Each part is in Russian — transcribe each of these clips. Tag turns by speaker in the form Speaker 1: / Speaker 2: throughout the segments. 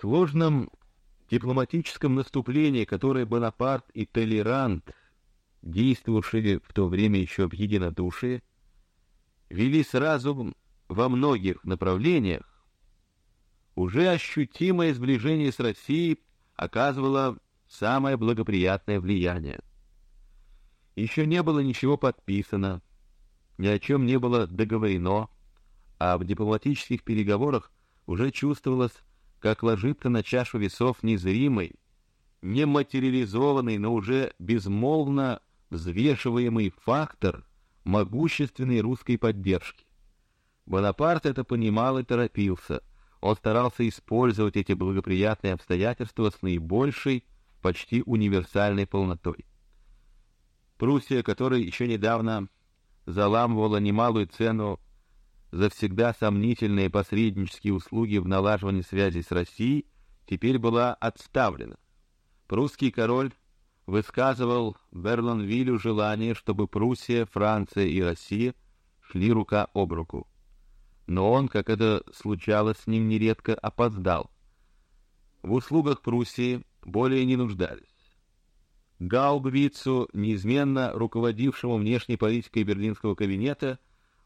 Speaker 1: Сложном дипломатическом наступлении, которое Бонапарт и Толерант, действовавшие в то время еще в единодушии, вели сразу во многих направлениях, уже ощутимое сближение с Россией оказывало самое благоприятное влияние. Еще не было ничего подписано, ни о чем не было договорено, а в дипломатических переговорах уже чувствовалось, как ложится на чашу весов незримый, нематериализованный, но уже безмолвно взвешиваемый фактор могущественной русской поддержки. Бонапарт это понимал и торопился. Он старался использовать эти благоприятные обстоятельства с наибольшей, почти универсальной полнотой. Пруссия, которая еще недавно заламывала немалую цену за всегда сомнительные посреднические услуги в налаживании связи с Россией, теперь была отставлена. Прусский король высказывал Берлонвилю желание, чтобы Пруссия, Франция и Россия шли рука об руку. Но он, как это случалось с ним нередко, опоздал. В услугах Пруссии более не нуждались. Гаубвицу, неизменно руководившему внешней политикой берлинского кабинета,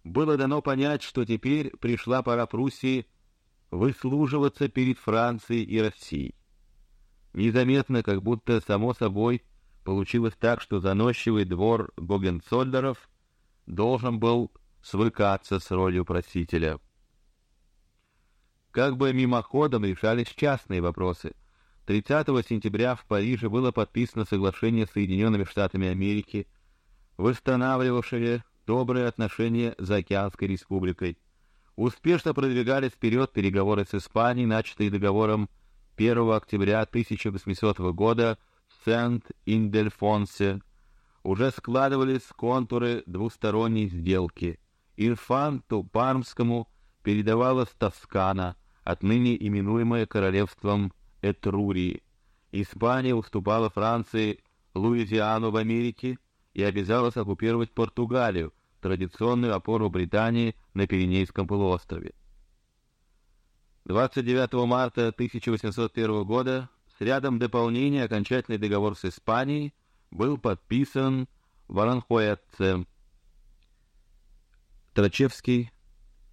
Speaker 1: было дано понять, что теперь пришла пора Пруссии выслуживаться перед Францией и Россией. Незаметно, как будто само собой, Получилось так, что заносчивый двор Гогенцоллеров должен был свыкаться с ролью просителя. Как бы мимоходом решались частные вопросы. 30 сентября в Париже было подписано соглашение с Соединенными Штатами Америки, восстанавливавшее добрые отношения с Океанской Республикой. Успешно продвигались вперед переговоры с Испанией, начатые договором 1 октября 1800 года Сент-Индельфонсе уже складывались контуры двусторонней сделки. Инфанту Пармскому передавалась Тоскана, отныне именуемая королевством Этрурии. Испания уступала Франции Луизиану в Америке и обязалась оккупировать Португалию, традиционную опору Британии на Пиренейском полуострове. 29 марта 1801 года рядом дополнения окончательный договор с Испанией был подписан в Аранхуэце. Трачевский,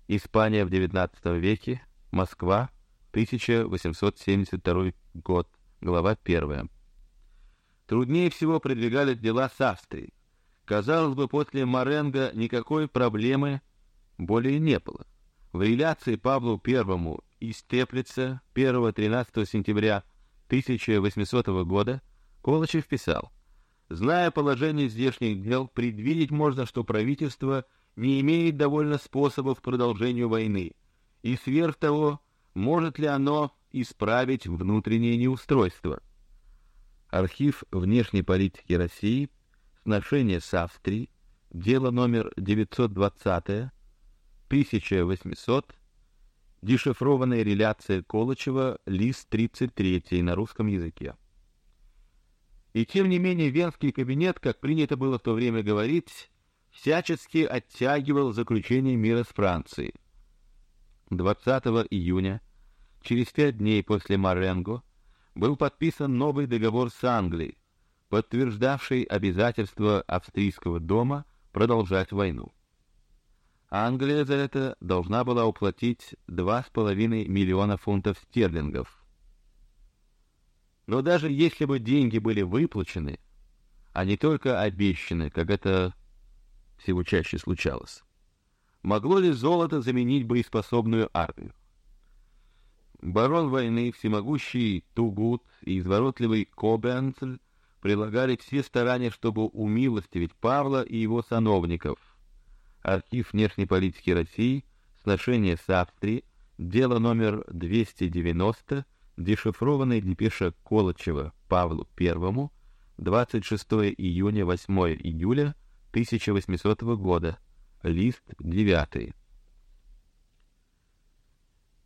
Speaker 1: Испания в XIX веке, Москва, 1872 год, глава первая. Труднее всего продвигались дела с Австрией. Казалось бы, после Маренго никакой проблемы более не было. В реляции Павлу Первому из Теплица 1-13 сентября 1800 года Колычев писал: "Зная положение здешних дел, предвидеть можно, что правительство не имеет довольно способов продолжению войны, и сверх того, может ли оно исправить внутреннее неустройство". Архив внешней политики России, сношение с Австрией, дело номер 920, 1800 Дешифрованная реляция Колычева, лист 33 на русском языке. И тем не менее Венский кабинет, как принято было в то время говорить, всячески оттягивал заключение мира с Францией. 20 июня, через пять дней после Маренго, был подписан новый договор с Англией, подтверждавший обязательство австрийского дома продолжать войну. Англия за это должна была уплатить два с половиной миллиона фунтов стерлингов. Но даже если бы деньги были выплачены, а не только обещаны, как это всего чаще случалось, могло ли золото заменить боеспособную армию? Барон войны, всемогущий Тугут и изворотливый Кобенцель прилагали все старания, чтобы умилостивить Павла и его сановников, Архив внешней политики России, сношение с Австрией, дело номер 290, дешифрованная депеша Колычева Павлу I, 26 июня 8 июля 1800 года, лист 9.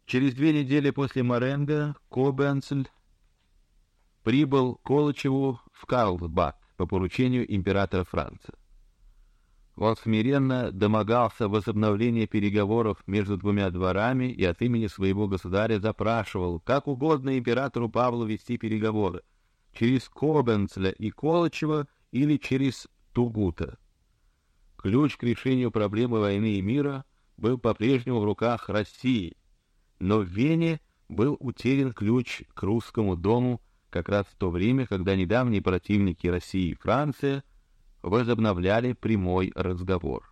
Speaker 1: Через две недели после Маренго Кобенцель прибыл Колычеву в Карлсбад по поручению императора Франции. Он смиренно домогался возобновления переговоров между двумя дворами и от имени своего государя запрашивал, как угодно императору Павлу вести переговоры через Кобенцля и Колычева или через Тугута. Ключ к решению проблемы войны и мира был по-прежнему в руках России, но в Вене был утерян ключ к русскому дому как раз в то время, когда недавние противники России и Франция возобновляли прямой разговор.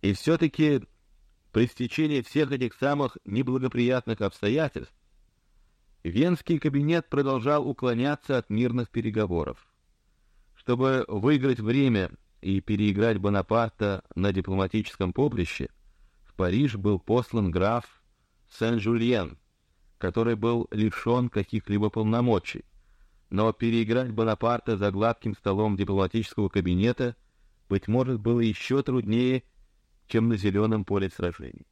Speaker 1: И все-таки при стечении всех этих самых неблагоприятных обстоятельств Венский кабинет продолжал уклоняться от мирных переговоров. Чтобы выиграть время и переиграть Бонапарта на дипломатическом поприще, Париж был послан граф Сен-Жульен, который был лишен каких-либо полномочий. Но переиграть Бонапарта за гладким столом дипломатического кабинета, быть может, было еще труднее, чем на зеленом поле сражений.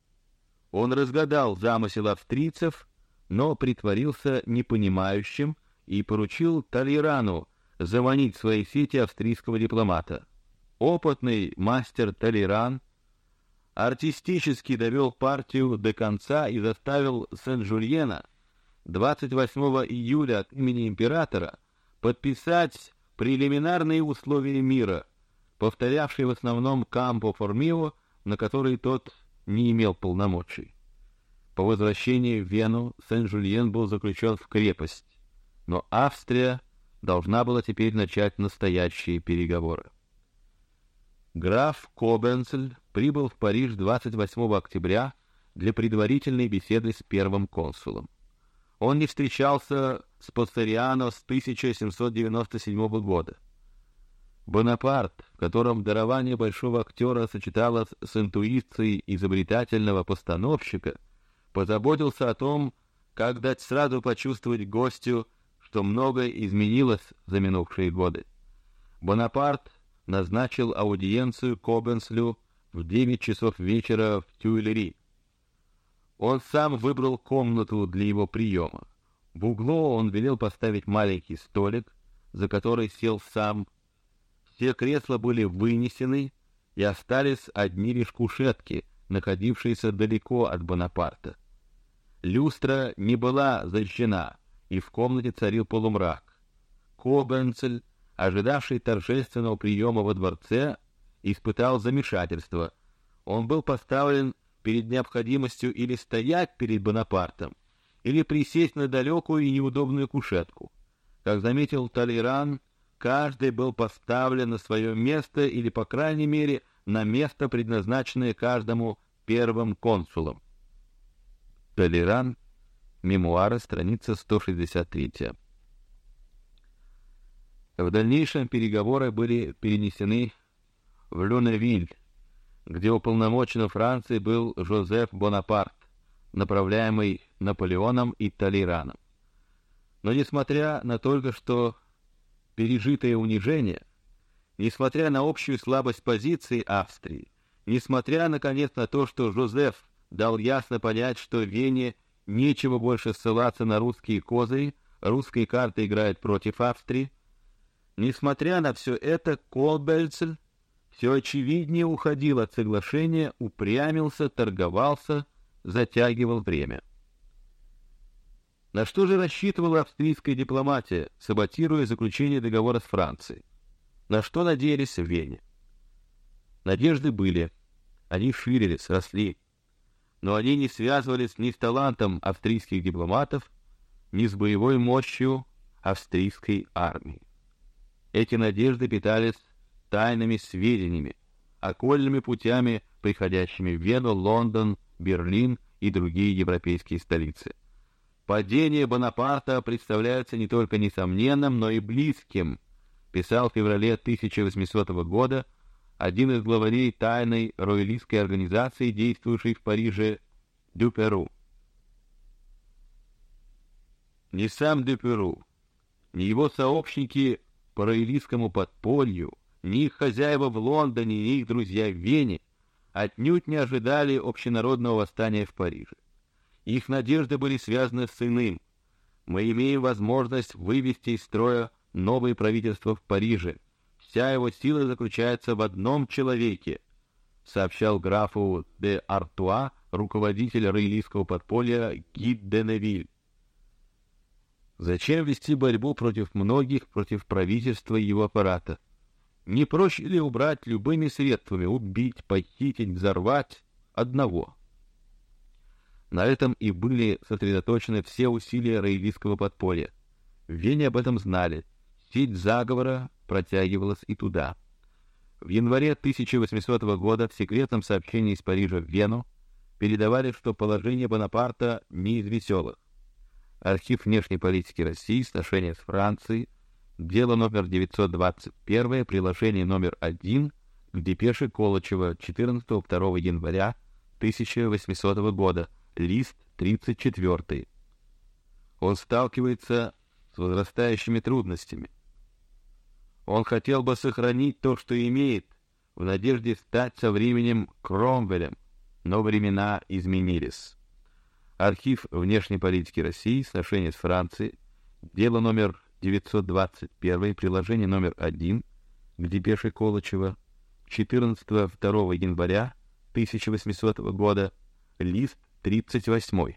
Speaker 1: Он разгадал замысел австрийцев, но притворился непонимающим и поручил Толерану заманить в свои сети австрийского дипломата. Опытный мастер Толеран артистически довел партию до конца и заставил Сен-Жульена 28 июля от имени императора подписать прелиминарные условия мира, повторявшие в основном Кампо Формио, на который тот не имел полномочий. По возвращении в Вену Сен-Жульен был заключен в крепость, но Австрия должна была теперь начать настоящие переговоры. Граф Кобенцель прибыл в Париж 28 октября для предварительной беседы с первым консулом. Он не встречался с Пассариано с 1797 года. Бонапарт, в котором дарование большого актера сочеталось с интуицией изобретательного постановщика, позаботился о том, как дать сразу почувствовать гостю, что многое изменилось за минувшие годы. Бонапарт назначил аудиенцию Кобенслю в девять часов вечера в Тюильри. Он сам выбрал комнату для его приема. В углу он велел поставить маленький столик, за который сел сам. Все кресла были вынесены, и остались одни лишь кушетки, находившиеся далеко от Бонапарта. Люстра не была зажжена, и в комнате царил полумрак. Кобенцель ожидавший торжественного приема во дворце, испытал замешательство. Он был поставлен перед необходимостью или стоять перед Бонапартом, или присесть на далекую и неудобную кушетку. Как заметил Талейран, каждый был поставлен на свое место или, по крайней мере, на место, предназначенное каждому первым консулом. Талейран, мемуары, страница 163. В дальнейшем переговоры были перенесены в Люневиль, где уполномоченным Франции был Жозеф Бонапарт, направляемый Наполеоном и Толераном. Но несмотря на только что пережитое унижение, несмотря на общую слабость позиции Австрии, несмотря наконец на то, что Жозеф дал ясно понять, что Вене нечего больше ссылаться на русские козыри, русские карты играют против Австрии, Несмотря на все это, Колбельцель все очевиднее уходил от соглашения, упрямился, торговался, затягивал время. На что же рассчитывала австрийская дипломатия, саботируя заключение договора с Францией? На что надеялись в Вене? Надежды были, они ширились, росли, но они не связывались ни с талантом австрийских дипломатов, ни с боевой мощью австрийской армии. Эти надежды питались тайными сведениями, окольными путями, приходящими в Вену, Лондон, Берлин и другие европейские столицы. Падение Бонапарта представляется не только несомненным, но и близким, писал в феврале 1800 года один из главарей тайной роялистской организации, действующей в Париже, Дюперу. Ни сам Дюперу, ни его сообщники по роялистскому подполью, ни их хозяева в Лондоне, ни их друзья в Вене отнюдь не ожидали общенародного восстания в Париже. Их надежды были связаны с иным. Мы имеем возможность вывести из строя новое правительство в Париже, Вся его сила заключается в одном человеке, сообщал графу де Артуа руководитель роялистского подполья Гид де Невиль. Зачем вести борьбу против многих, против правительства и его аппарата? Не проще ли убрать любыми средствами, убить, похитить, взорвать одного? На этом и были сосредоточены все усилия роялистского подполья. В Вене об этом знали. Сеть заговора протягивалась и туда. В январе 1800 года в секретном сообщении из Парижа в Вену передавали, что положение Бонапарта не из веселых. Архив внешней политики России, сношения с Францией, дело номер 921, приложение номер 1 к депеше Колычева 14-2 января 1800 года, лист 34. Он сталкивается с возрастающими трудностями. Он хотел бы сохранить то, что имеет, в надежде стать со временем Кромвелем, но времена изменились. Архив внешней политики России, сношения с Францией, дело номер 921, приложение номер 1 к депеше Колычева, 14-2 января 1800 года, лист 38.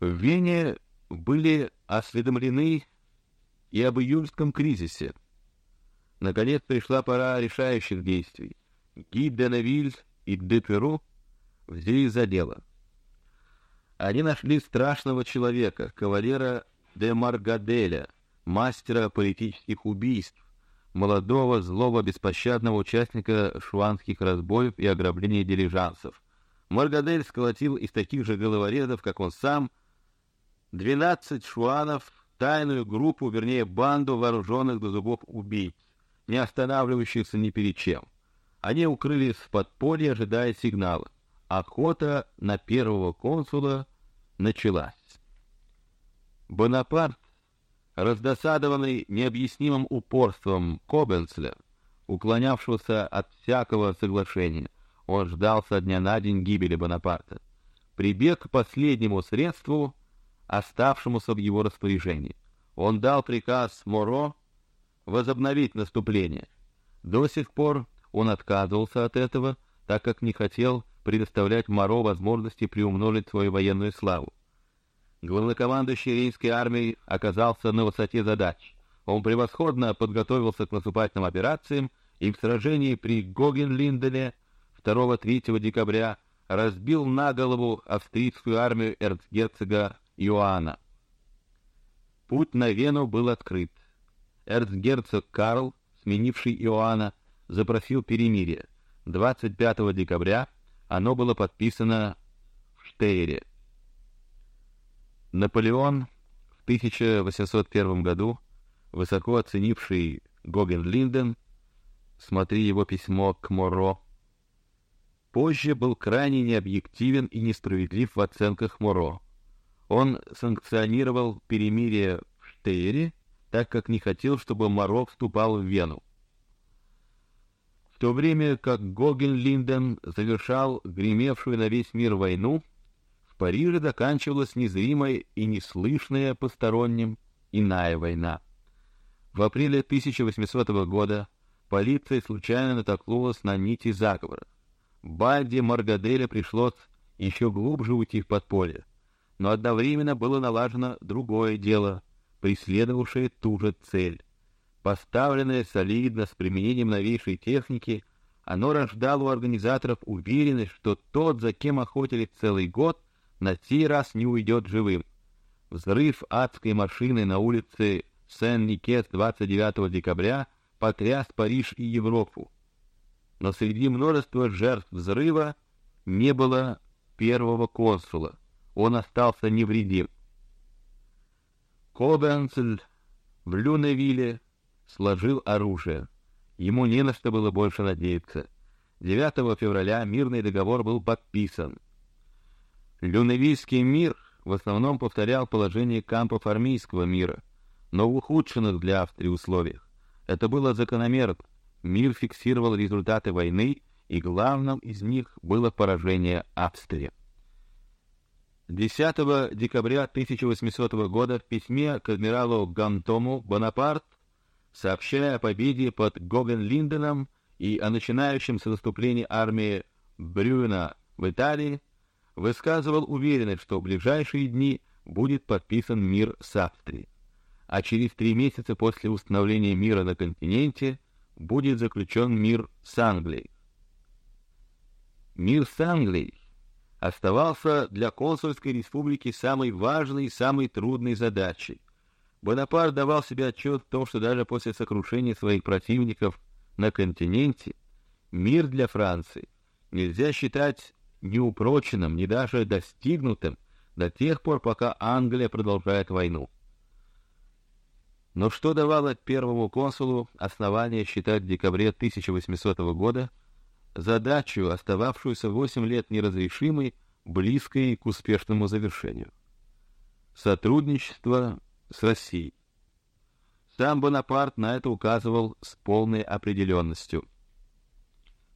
Speaker 1: В Вене были осведомлены и об июльском кризисе. Наконец пришла пора решающих действий. Ги де и де Перу взялись за дело. Они нашли страшного человека, кавалера де Маргаделя, мастера политических убийств, молодого, злого, беспощадного участника шуанских разбоев и ограбления дилижансов. Маргадель сколотил из таких же головорезов, как он сам, двенадцать шуанов, тайную группу, вернее банду вооруженных до зубов убийц, не останавливающихся ни перед чем. Они укрылись в подполье, ожидая сигнала охота на первого консула началась. Бонапарт, раздосадованный необъяснимым упорством Кобенцля, уклонявшегося от всякого соглашения, он ждал со дня на день гибели Бонапарта, прибег к последнему средству, оставшемуся в его распоряжении. Он дал приказ Моро возобновить наступление. До сих пор он отказывался от этого, так как не хотел предоставлять Моро возможности приумножить свою военную славу. Главнокомандующий Рейнской армией оказался на высоте задач. Он превосходно подготовился к наступательным операциям и в сражении при Гогенлиндене 2-3 декабря разбил на голову австрийскую армию эрцгерцога Иоанна. Путь на Вену был открыт. Эрцгерцог Карл, сменивший Иоанна, запросил перемирие. 25 декабря оно было подписано в Штейре. Наполеон в 1801 году, высоко оценивший Гоген-Линден, смотри его письмо к Моро, позже был крайне необъективен и несправедлив в оценках Моро. Он санкционировал перемирие в Штейре, так как не хотел, чтобы Моро вступал в Вену то время как Гоген-Линден завершал гремевшую на весь мир войну, в Париже заканчивалась незримая и неслышная посторонним иная война. В апреле 1800 года полиция случайно натолкнулась на нити заговора. Бальде Маргаделя пришлось еще глубже уйти в подполье, но одновременно было налажено другое дело, преследовавшее ту же цель. Поставленное солидно, с применением новейшей техники, оно рождало у организаторов уверенность, что тот, за кем охотились целый год, на сей раз не уйдет живым. Взрыв адской машины на улице Сен-Никес 29 декабря потряс Париж и Европу. Но среди множества жертв взрыва не было первого консула. Он остался невредим. Кобенцель в Люневилле сложил оружие. Ему не на что было больше надеяться. 9 февраля мирный договор был подписан. Люневийский мир в основном повторял положение кампов армейского мира, но в ухудшенных для Австрии условиях. Это было закономерно. Мир фиксировал результаты войны, и главным из них было поражение Австрии. 10 декабря 1800 года в письме к адмиралу Гантому Бонапарт сообщая о победе под Гогенлинденом и о начинающемся наступлении армии Брюна в Италии, высказывал уверенность, что в ближайшие дни будет подписан мир с Австрией, а через три месяца после установления мира на континенте будет заключен мир с Англией. Мир с Англией оставался для консульской республики самой важной и самой трудной задачей. Бонапарт давал себе отчет в том, что даже после сокрушения своих противников на континенте мир для Франции нельзя считать неупроченным, не даже достигнутым до тех пор, пока Англия продолжает войну. Но что давало первому консулу основание считать в декабре 1800 года задачу, остававшуюся восемь лет неразрешимой, близкой к успешному завершению. Сотрудничество с Россией. Сам Бонапарт на это указывал с полной определенностью.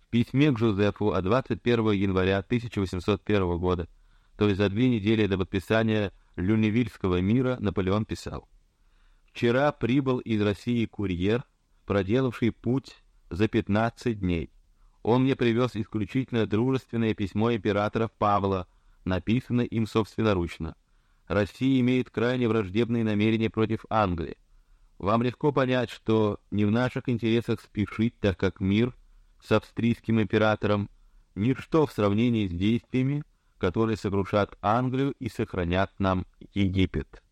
Speaker 1: В письме к Жозефу от 21 января 1801 года, то есть за две недели до подписания Люневильского мира, Наполеон писал: "Вчера прибыл из России курьер, проделавший путь за 15 дней. Он мне привез исключительно дружественное письмо императора Павла, написанное им собственноручно. Россия имеет крайне враждебные намерения против Англии. Вам легко понять, что не в наших интересах спешить, так как мир с австрийским императором ничто в сравнении с действиями, которые сокрушат Англию и сохранят нам Египет.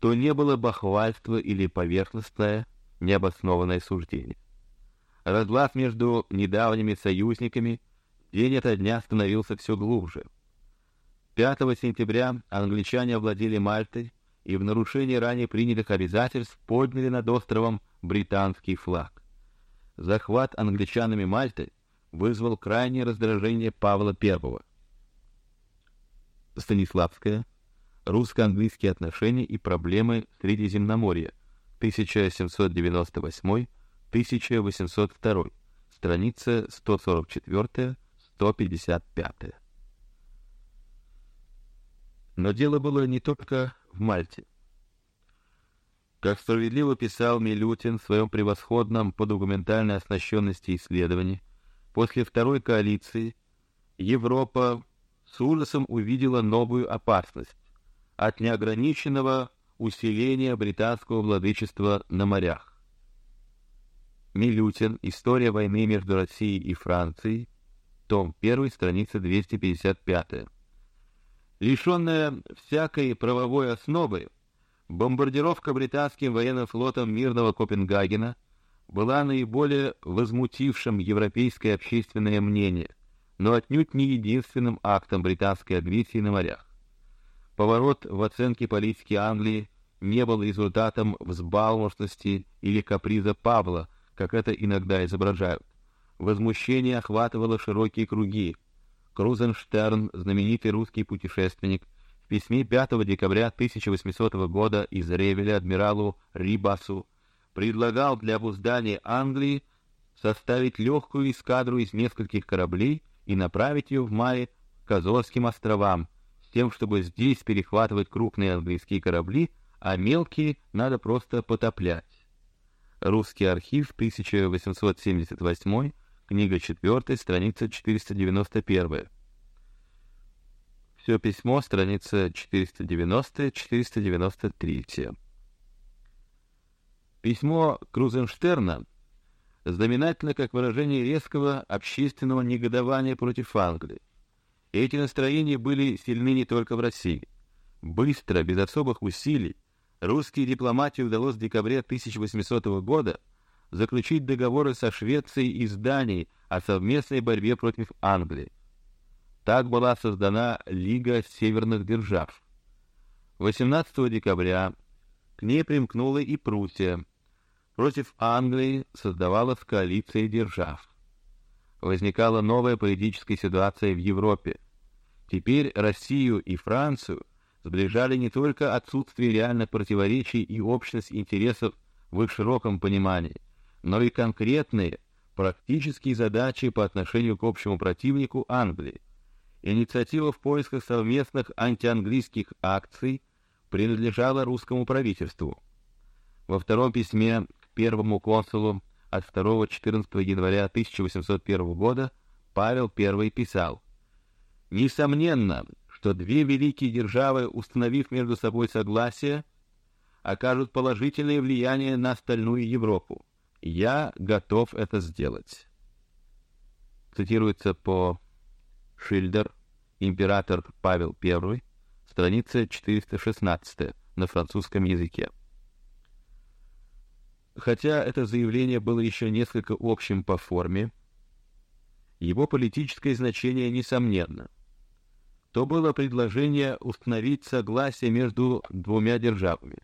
Speaker 1: То не было бахвальство или поверхностное, необоснованное суждение. Разлад между недавними союзниками день ото дня становился все глубже. 5 сентября англичане овладели Мальтой и в нарушение ранее принятых обязательств подняли над островом британский флаг. Захват англичанами Мальты вызвал крайнее раздражение Павла I. Станиславская. Русско-английские отношения и проблемы Средиземноморья. 1798 1802, страница 144-155. Но дело было не только в Мальте. Как справедливо писал Милютин в своем превосходном по документальной оснащенности исследовании, после второй коалиции Европа с ужасом увидела новую опасность от неограниченного усиления британского владычества на морях. Милютин. История войны между Россией и Францией. Том 1, страница 255. Лишенная всякой правовой основы, бомбардировка британским военным флотом мирного Копенгагена была наиболее возмутившим европейское общественное мнение, но отнюдь не единственным актом британской агрессии на морях. Поворот в оценке политики Англии не был результатом взбалмошности или каприза Павла, как это иногда изображают. Возмущение охватывало широкие круги. Крузенштерн, знаменитый русский путешественник, в письме 5 декабря 1800 года из Ревеля адмиралу Рибасу предлагал для обуздания Англии составить легкую эскадру из нескольких кораблей и направить ее в мае к Азорским островам, с тем, чтобы здесь перехватывать крупные английские корабли, а мелкие надо просто потоплять. Русский архив, 1878, книга 4, страница 491. Все письмо, страница 490-493. Письмо Крузенштерна знаменательно как выражение резкого общественного негодования против Англии. Эти настроения были сильны не только в России. Быстро, без особых усилий, русские дипломатии удалось в декабре 1800 года заключить договоры со Швецией и Данией о совместной борьбе против Англии. Так была создана Лига северных держав. 18 декабря к ней примкнула и Пруссия. Против Англии создавалась коалиция держав. Возникала новая политическая ситуация в Европе. Теперь Россию и Францию сближали не только отсутствие реальных противоречий и общность интересов в их широком понимании, но и конкретные практические задачи по отношению к общему противнику Англии. Инициатива в поисках совместных антианглийских акций принадлежала русскому правительству. Во втором письме к первому консулу от 2-14 января 1801 года Павел I писал: "Несомненно, что две великие державы, установив между собой согласие, окажут положительное влияние на остальную Европу. Я готов это сделать." Цитируется по Шильдер, император Павел I, страница 416 на французском языке. Хотя это заявление было еще несколько общим по форме, его политическое значение несомненно. То было предложение установить согласие между двумя державами.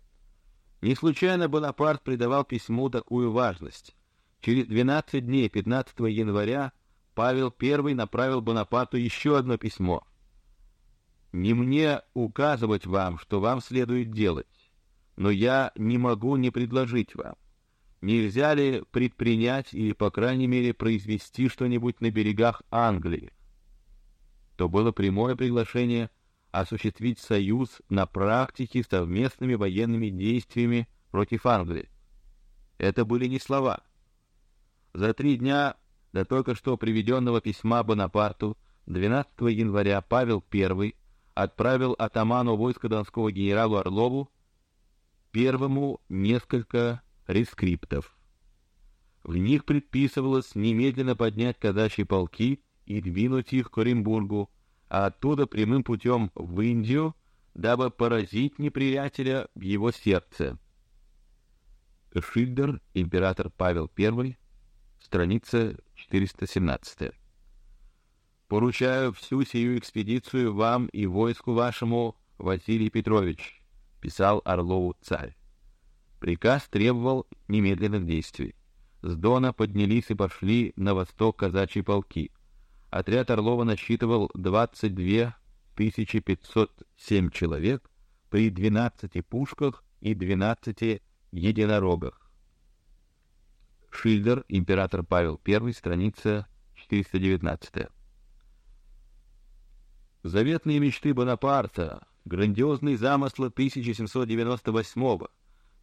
Speaker 1: Не случайно Бонапарт придавал письму такую важность. Через 12 дней 15 января Павел I направил Бонапарту еще одно письмо. Не мне указывать вам, что вам следует делать, но я не могу не предложить вам нельзя ли предпринять или, по крайней мере, произвести что-нибудь на берегах Англии? То было прямое приглашение осуществить союз на практике совместными военными действиями против Англии. Это были не слова. За три дня до только что приведенного письма Бонапарту 12 января Павел I отправил атаману войска Донского генералу Орлову первому несколько рескриптов. В них предписывалось немедленно поднять казачьи полки и двинуть их к Оренбургу, оттуда прямым путем в Индию, дабы поразить неприятеля в его сердце. Шильдер, император Павел I, страница 417. Поручаю всю сию экспедицию вам и войску вашему, Василий Петрович, писал Орлову царь. Приказ требовал немедленных действий. С Дона поднялись и пошли на восток казачьи полки. Отряд Орлова насчитывал 22 507 человек при 12 пушках и 12 единорогах. Шильдер, император Павел I, страница 419. Заветные мечты Бонапарта, грандиозные замыслы 1798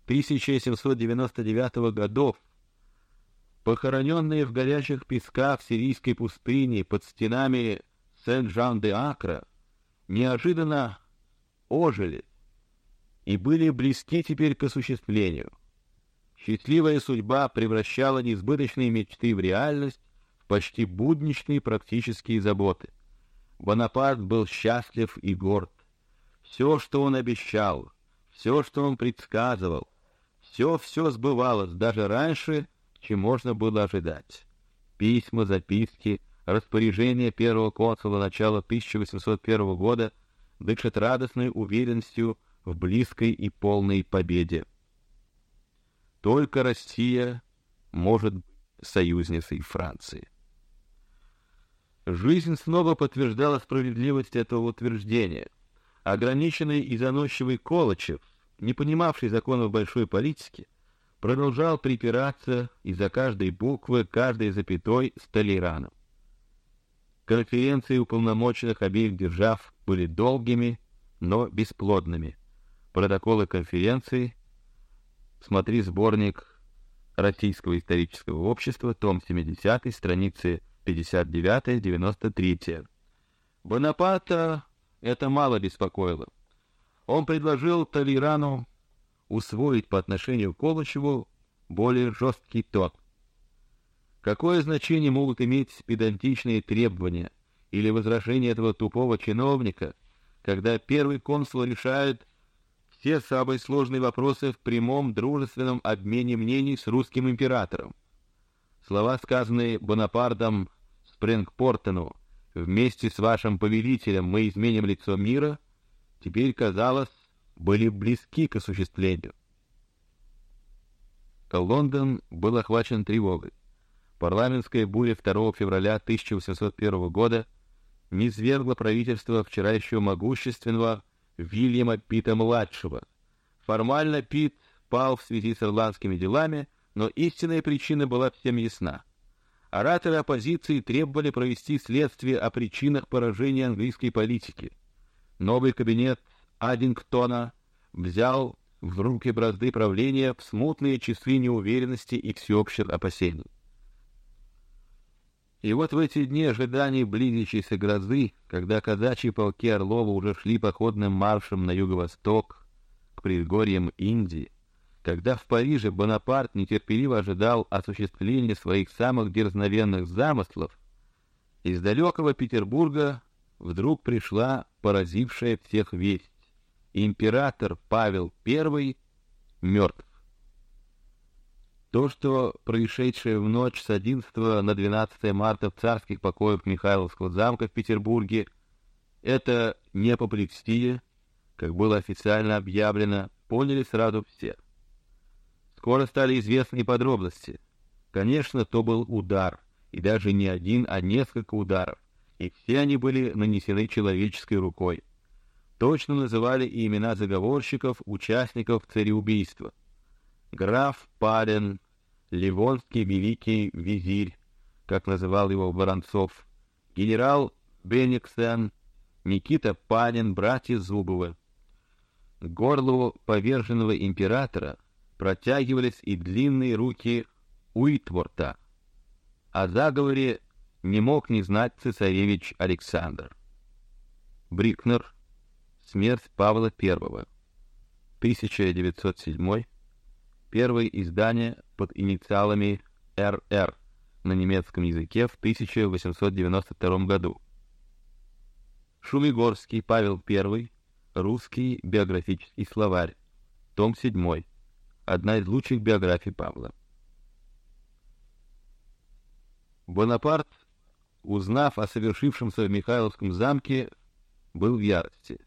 Speaker 1: 1799 годов, похороненные в горячих песках сирийской пустыни под стенами Сен-Жан-де-Акра, неожиданно ожили и были близки теперь к осуществлению. Счастливая судьба превращала несбыточные мечты в реальность, в почти будничные практические заботы. Бонапарт был счастлив и горд. Все, что он обещал, все, что он предсказывал, все-все сбывалось даже раньше, чем можно было ожидать. Письма, записки, распоряжения первого консула начала 1801 года дышат радостной уверенностью в близкой и полной победе. Только Россия может быть союзницей Франции. Жизнь снова подтверждала справедливость этого утверждения. Ограниченный и заносчивый Колычев — не понимавший законов большой политики, продолжал припираться из-за каждой буквы, каждой запятой с Толераном. Конференции уполномоченных обеих держав были долгими, но бесплодными. Протоколы конференции смотри сборник Российского исторического общества, том 70, страницы 59-93. Бонапарта это мало беспокоило. Он предложил Толерану усвоить по отношению к Колычеву более жесткий тон. Какое значение могут иметь педантичные требования или возражения этого тупого чиновника, когда первый консул решает все самые сложные вопросы в прямом дружественном обмене мнений с русским императором? Слова, сказанные Бонапартом Спрингпортену, вместе с вашим повелителем мы изменим лицо мира, теперь, казалось, были близки к осуществлению. Лондон был охвачен тревогой. Парламентская буря 2 февраля 1801 года низвергла правительство вчера еще могущественного Вильяма Питта младшего. Формально Питт пал в связи с ирландскими делами, но истинная причина была всем ясна. Ораторы оппозиции требовали провести следствие о причинах поражения английской политики. Новый кабинет Аддингтона взял в руки бразды правления в смутные часы неуверенности и всеобщих опасений. И вот в эти дни ожиданий близящейся грозы, когда казачьи полки Орлова уже шли походным маршем на юго-восток, к предгорьям Индии, когда в Париже Бонапарт нетерпеливо ожидал осуществления своих самых дерзновенных замыслов, из далекого Петербурга вдруг пришла поразившая всех весть. Император Павел I мертв. То, что происшедшее в ночь с 11 на 12 марта в царских покоях Михайловского замка в Петербурге, это не апоплексия, как было официально объявлено, поняли сразу все. Скоро стали известны подробности. Конечно, то был удар, и даже не один, а несколько ударов, и все они были нанесены человеческой рукой. Точно называли имена заговорщиков, участников цареубийства граф Парен, Ливонский великий визирь, как называл его Воронцов, генерал Бениксен, Никита Панин, братья Зубовы. Горлу поверженного императора протягивались и длинные руки Уитворта. О заговоре не мог не знать цесаревич Александр. Брикнер. Смерть Павла I. 1907 Первое издание под инициалами РР на немецком языке в 1892 году. Шумигорский Павел I. Русский биографический словарь. Том 7. Одна из лучших биографий Павла. Бонапарт, узнав о совершившемся в Михайловском замке, был в ярости.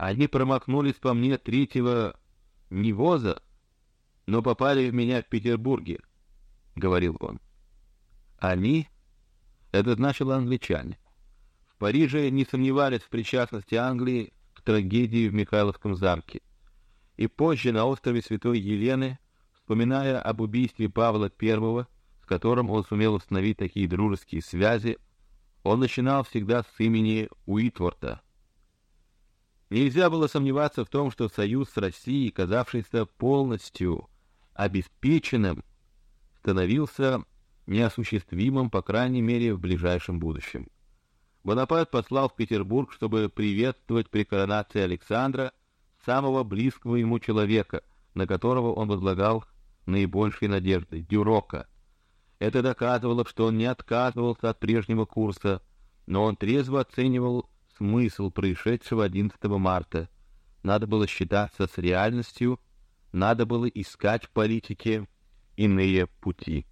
Speaker 1: Они промахнулись по мне третьего невоза, но попали в меня в Петербурге, — говорил он. Они, это значило англичане, в Париже не сомневались в причастности Англии к трагедии в Михайловском замке. И позже на острове Святой Елены, вспоминая об убийстве Павла I, с которым он сумел установить такие дружеские связи, он начинал всегда с имени Уитворта. Нельзя было сомневаться в том, что союз с Россией, казавшийся полностью обеспеченным становился неосуществимым, по крайней мере, в ближайшем будущем. Бонапарт послал в Петербург, чтобы приветствовать при коронации Александра самого близкого ему человека, на которого он возлагал наибольшие надежды — Дюрока. Это доказывало, что он не отказывался от прежнего курса, но он трезво оценивал смысл происшедшего 11 марта. Надо было считаться с реальностью — надо было искать в политике иные пути.